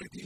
Thank you.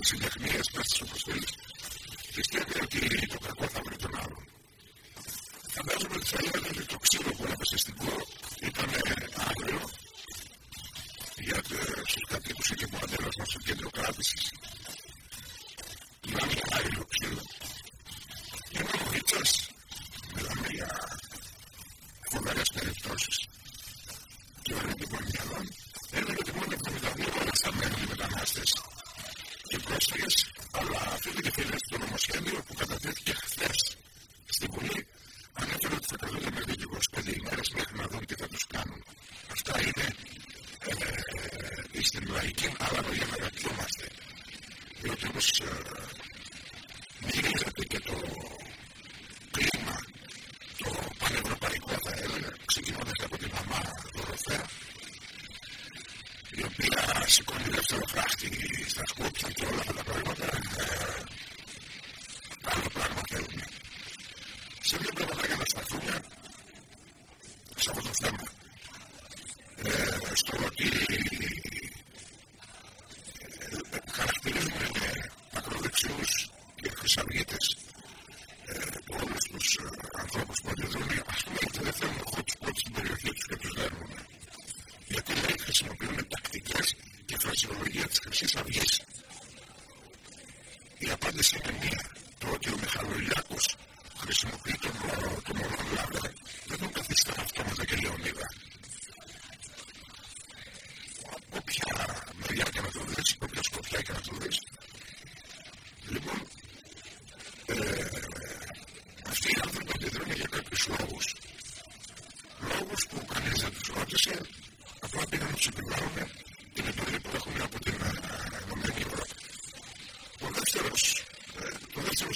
συντεχνίες πέστης όπως θέλεις πιστεύει ότι το κακό θα βρει τον άλλον. Φαντάζομαι ότι θα ότι το ξύλο που έπεσε στην ήταν άγριο για τους κατοίκους εκεί που αντέλασαν στο κέντρο κράτησης. Ήταν άγριο ξύλο. Και ο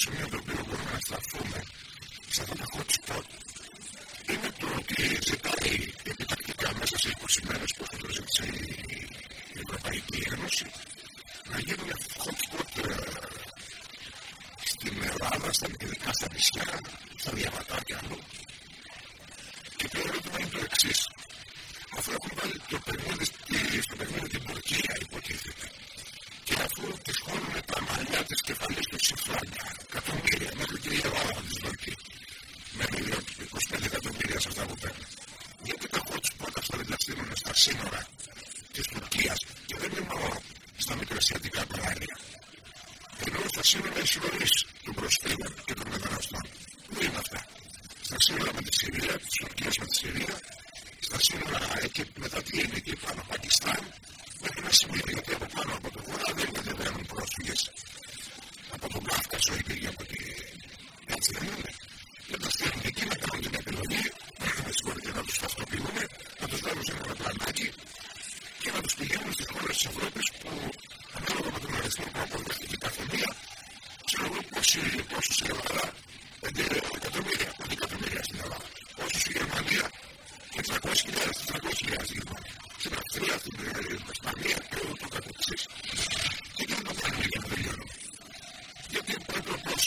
σημείο το οποίο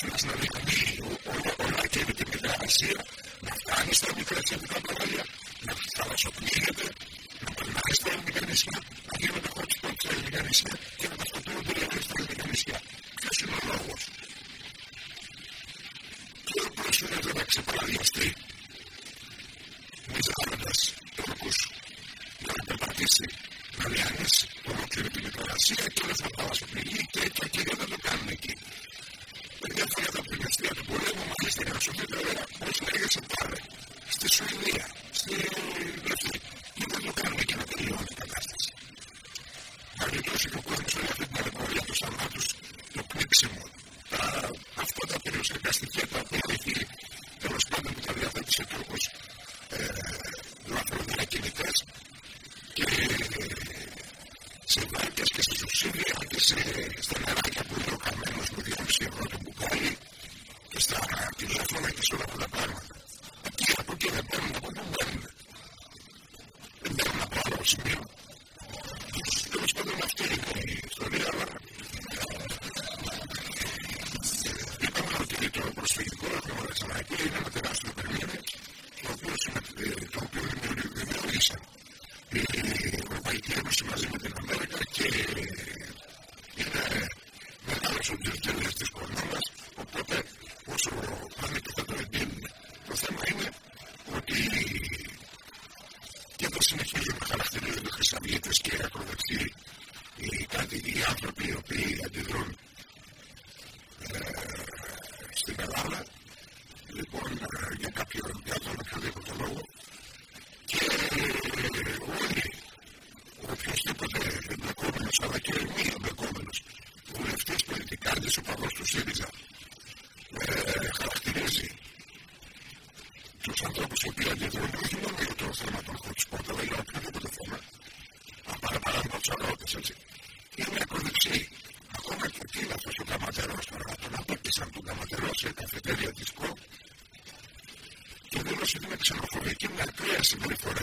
μα να διανύει όλα και όλη την εργασία να φτάνει στα μικρά τσεφικά παραλία, να θαλασσοπνίγεται, να περνάει στα ελληνικά νησιά, να γίνονται hot spots στα ελληνικά νησιά και να προσπαθούν να ελληνικέ στα ελληνικά νησιά. Ποιο είναι ο λόγο. Ποιο πρόσφυγα δεν θα ξεπαραλιαστεί Λοιπόν, ε, για κάποιον δυνατότητα τον καλή λόγο και ε, όλοι ο οποίο τίποτε εμπνεκόμενο αλλά και μην ευκαιμένε που αυτέ πολιτικά ο οπότε του ΣΥΡΙΖΑ ε, χαρακτηρίζει τους ανθρώπους που πέναξε το πρωί στο δυνατό το θέμα. have for it.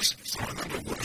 για ποιους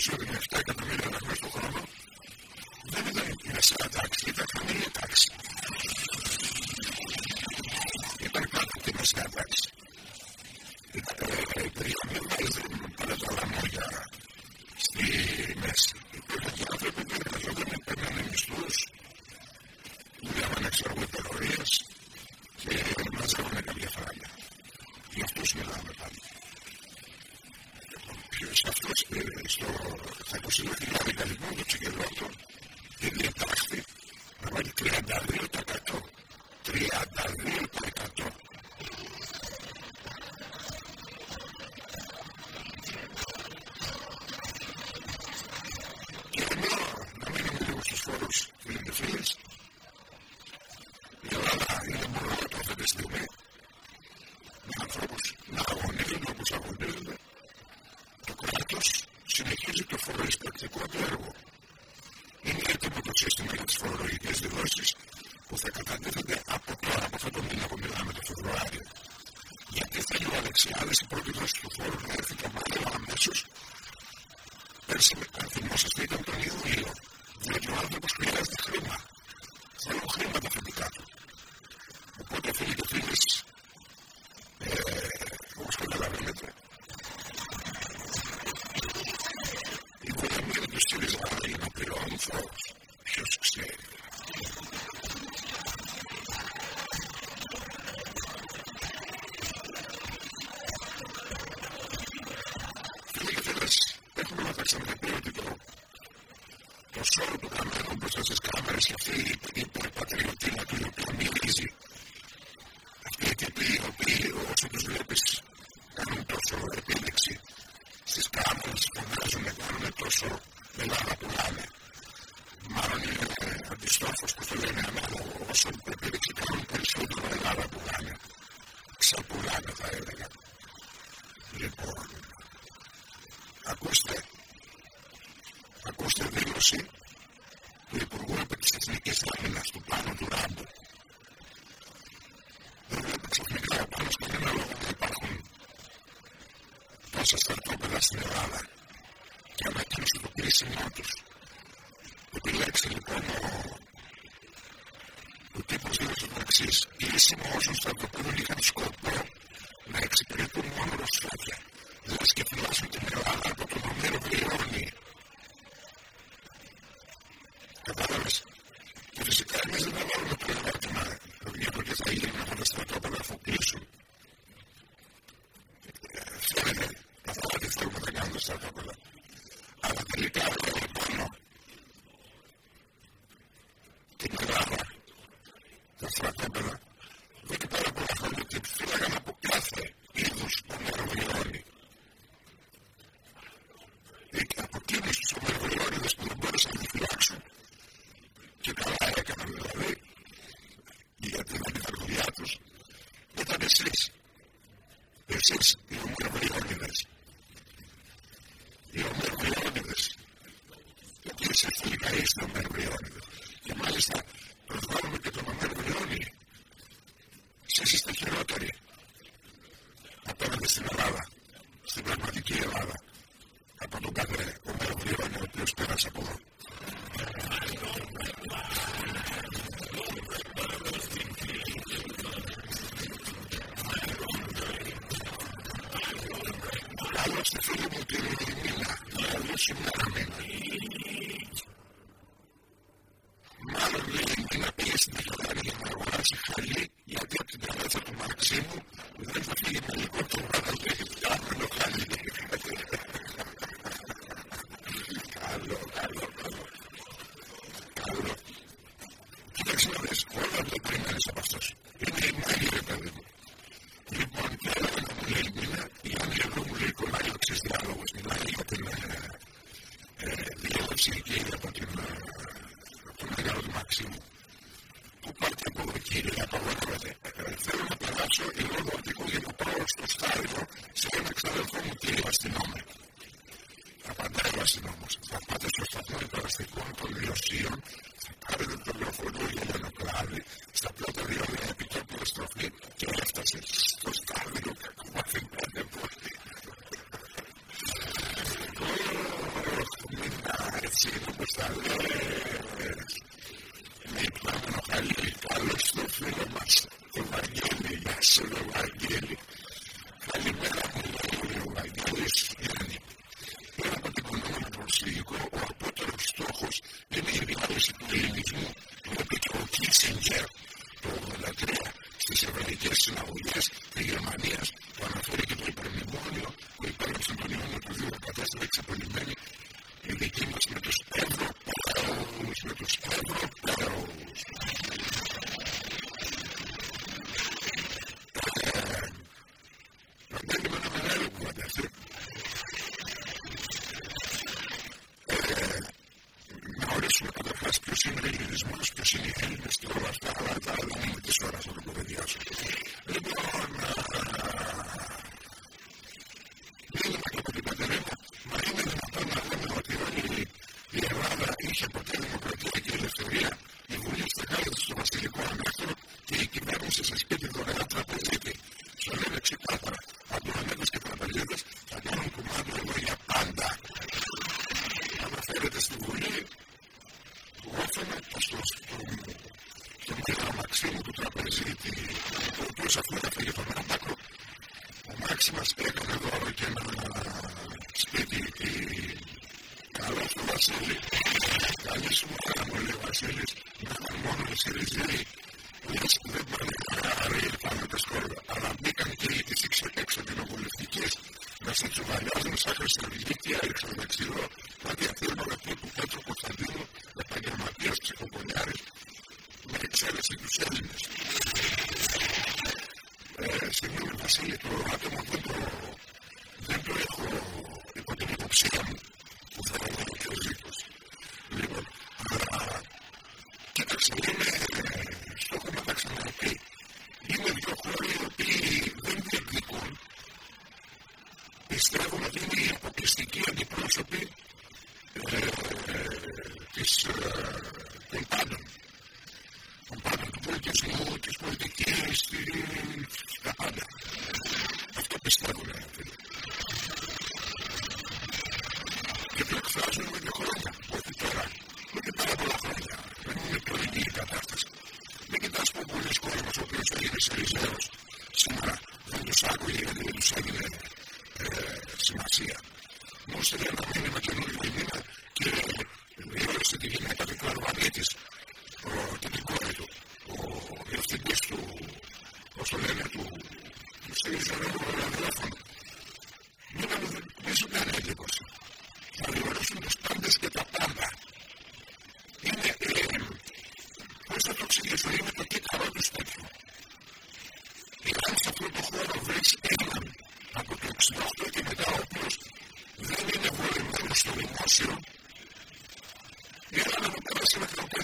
περισσότερο για 7 εκατομμύρια ευρώ το. Δεν ήταν μια σειρά τάξη, χαμηλή. Ήταν πάντα και μια σειρά που πάνε τώρα στη μέση. Υπήρχαν και άνθρωποι που εργαζόταν, παίρνανε. στο, θα υποσυνόχει η Λάρικα λοιπόν, το τσικελό αυτό, σύνολο του. Επιλέξει λοιπόν ο τύπος για το εξή. Οι λύσιμοι όσων στα Ευρωπαϊκά είχαν σκοπό Τέσσερα εξαπολυμμένοι. Οι δικοί μας με of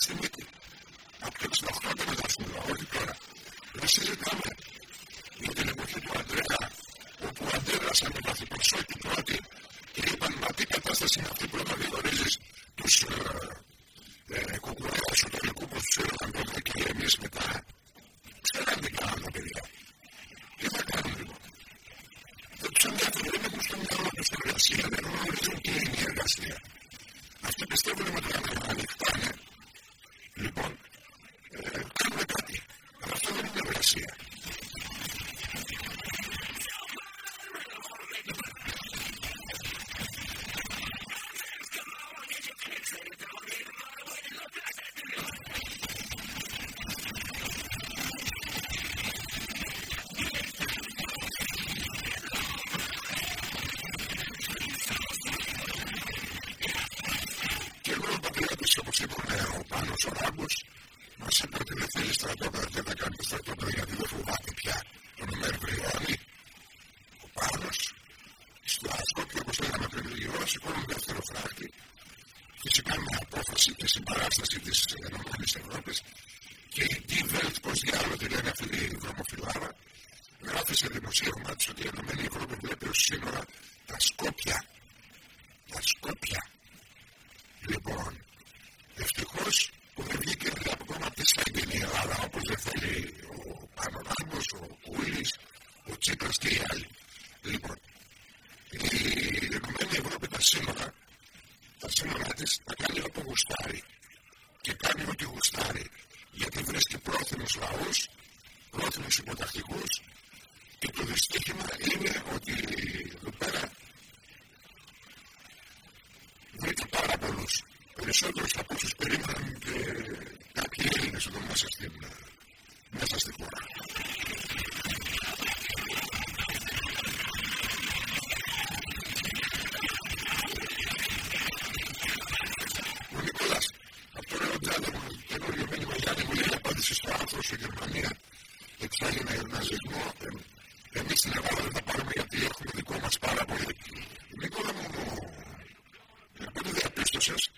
στο άσπρο και όπως λέγαμε πριν λίγη ώρα σηκώνουν δεύτερο φράχτη Christian. practices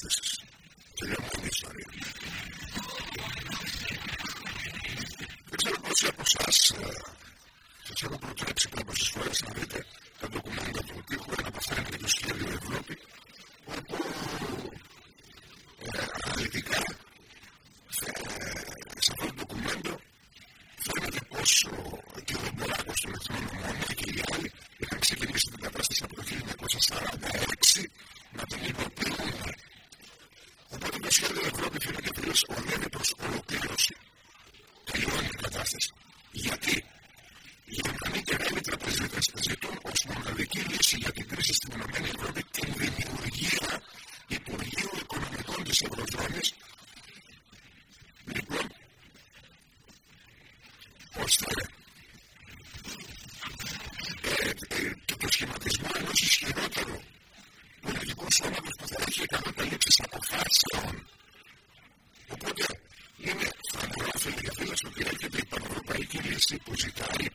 διάθεσης. Και λέμε εμείς Οπότε είναι φανερά φιλελεύθερα ότι έρχεται η πανευρωπαϊκή λύση που ζητάει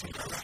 Jacksonville.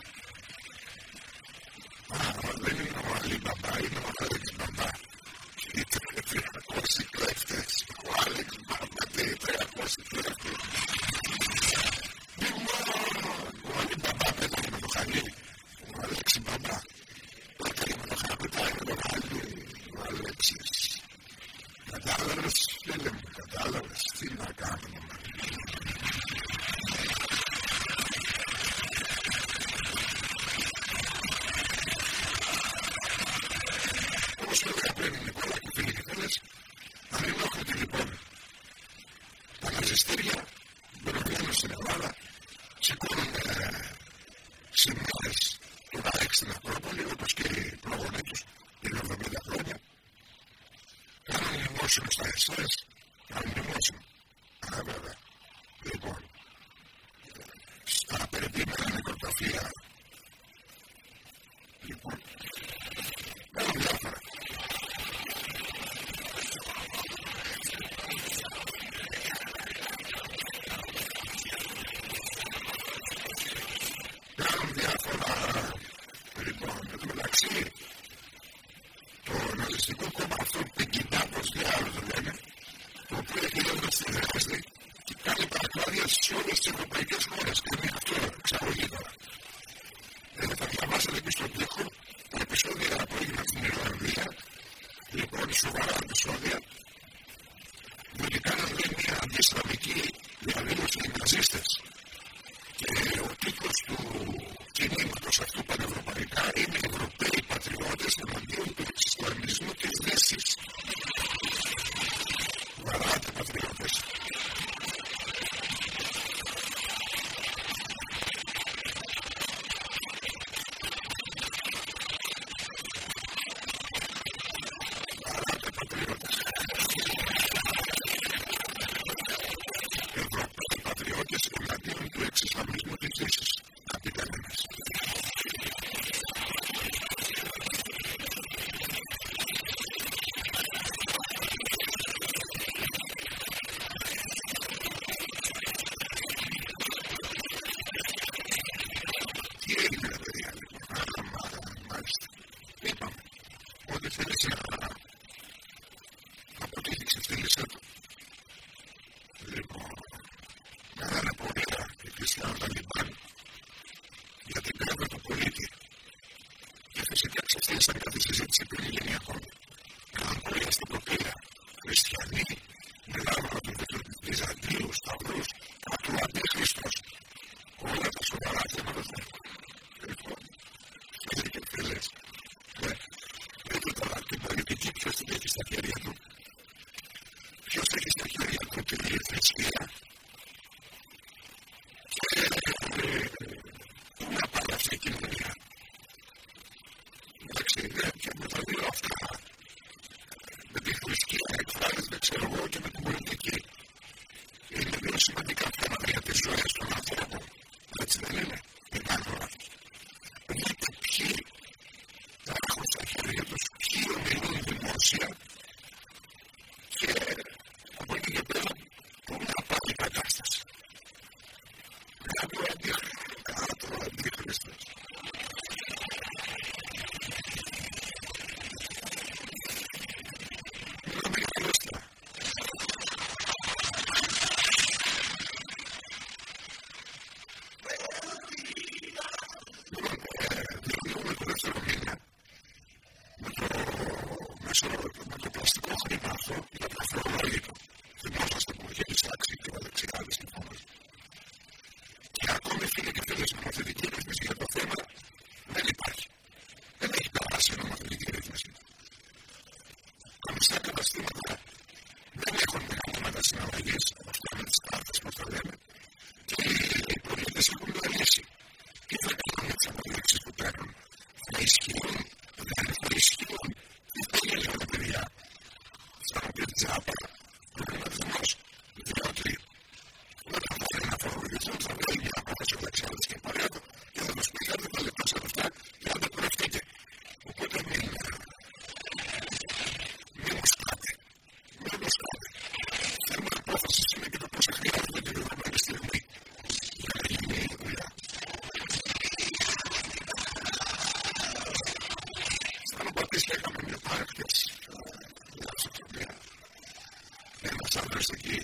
σαν να είσαι εδώ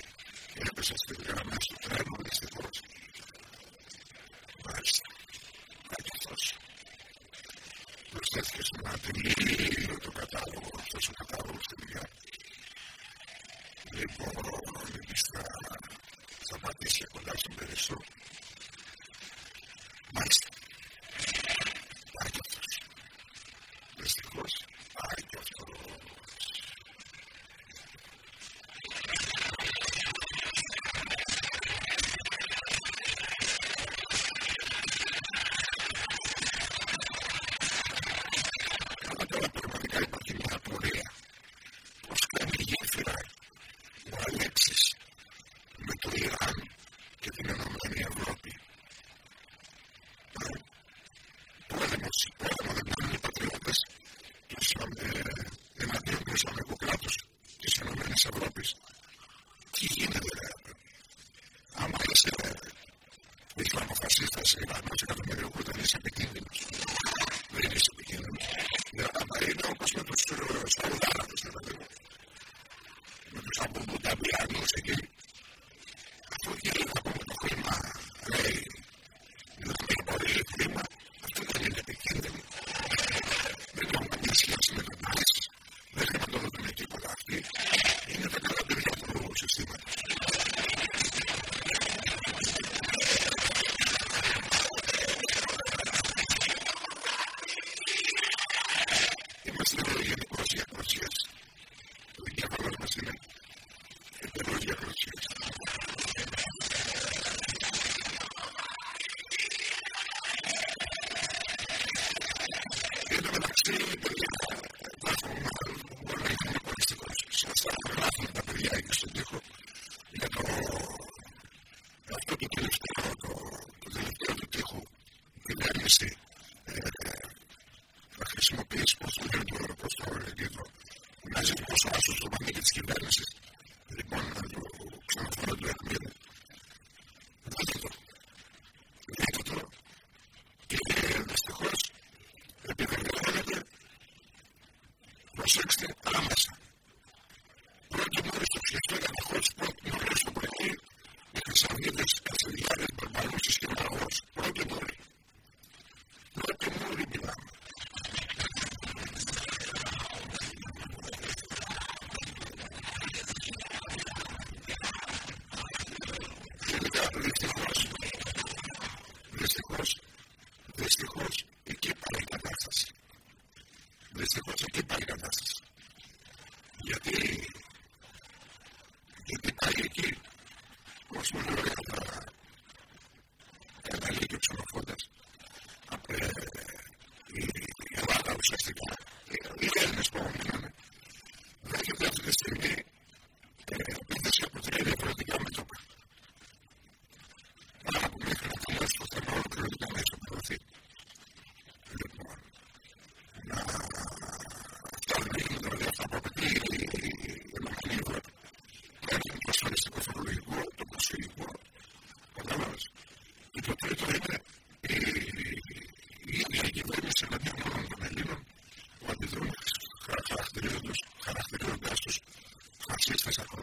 και να πεις αυτός. Για να με συγχέω με αυτούς που είσαι αυτοί που σε έχεις καταδούλωσε με αυτούς που σε καταδούλωσε με είναι δεν πορούν οι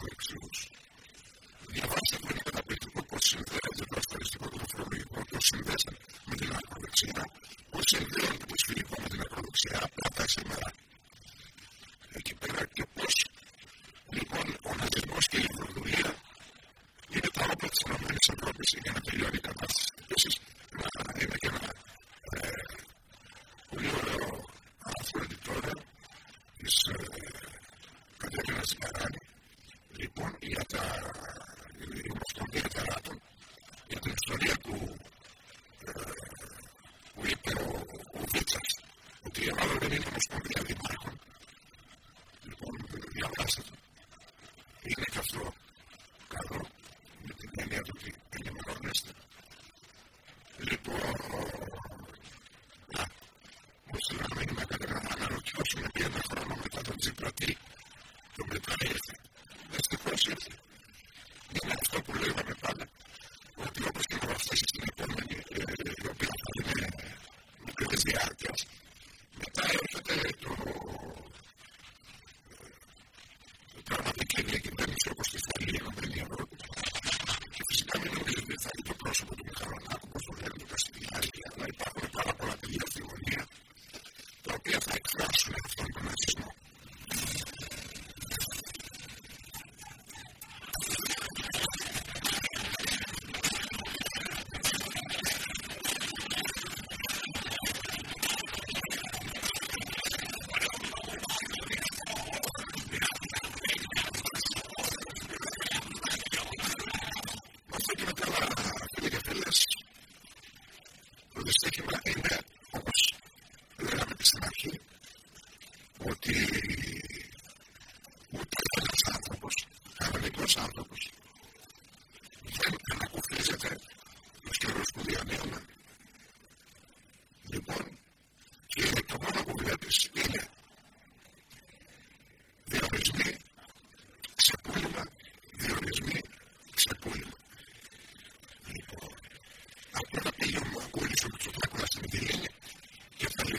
как живешь.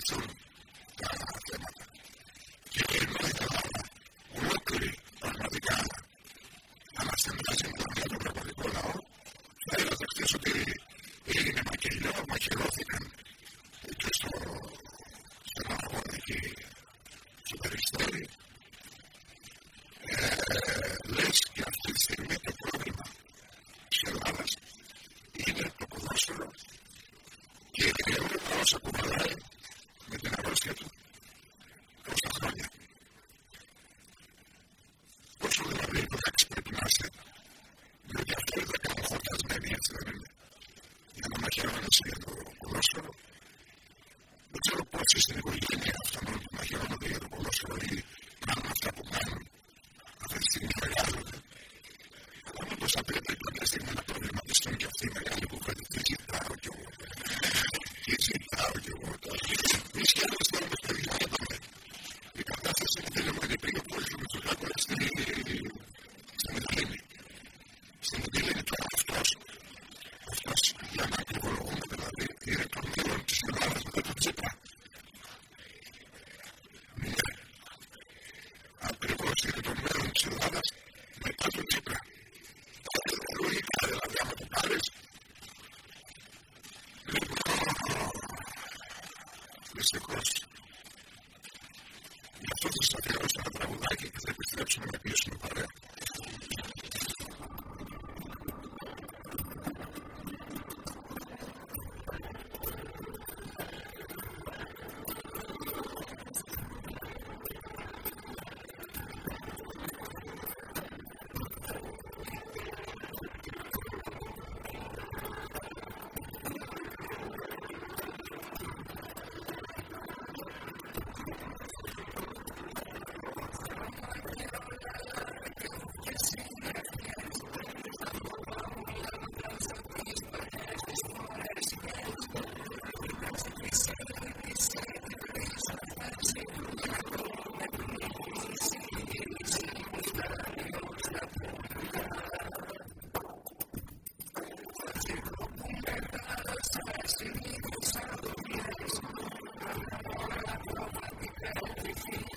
soon. για το Yes. everything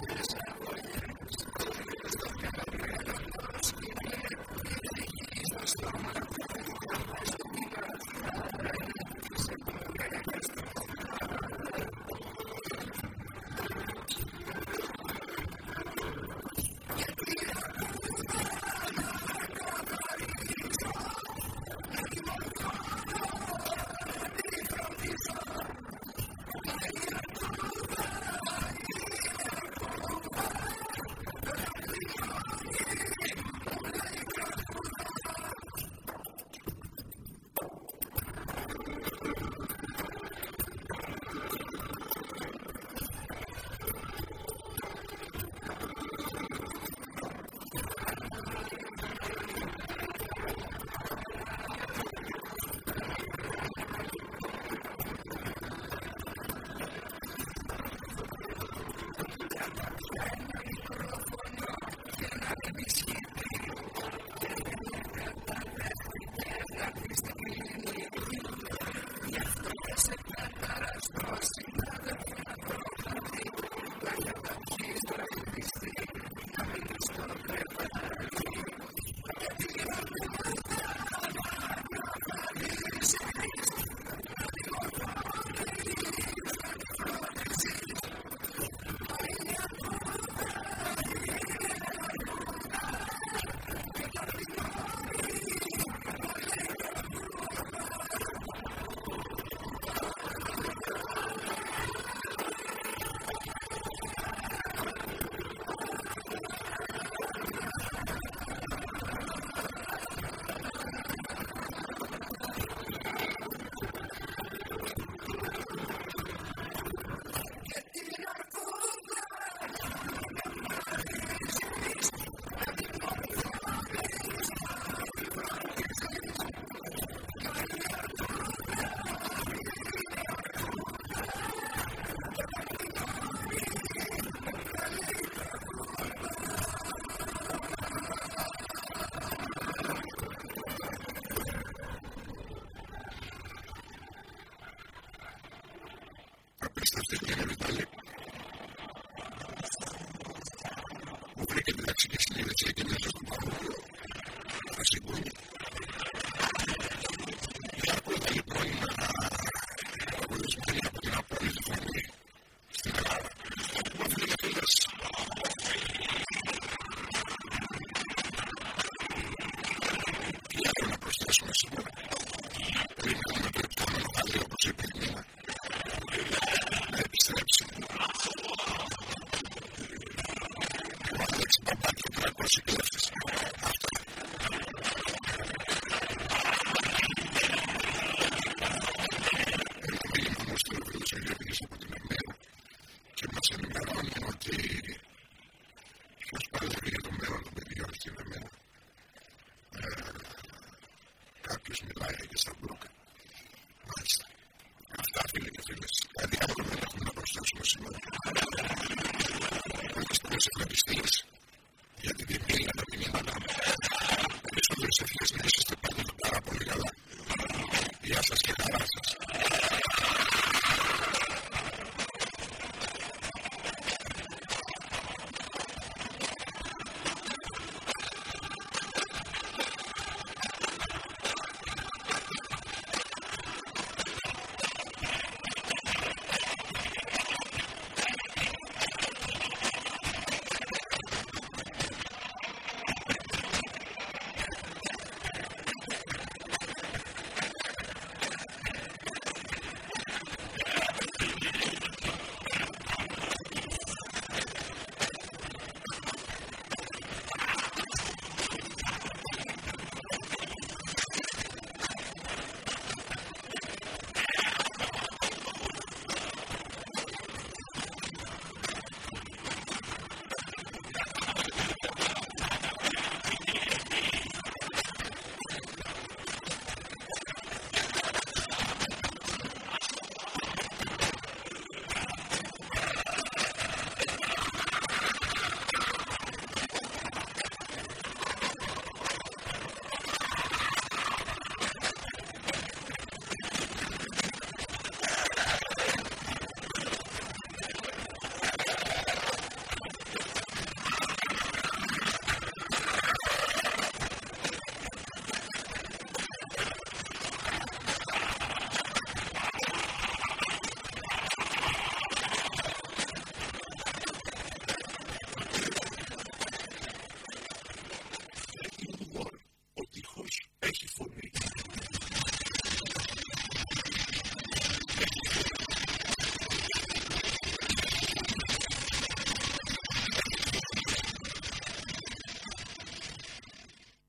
που βρήκε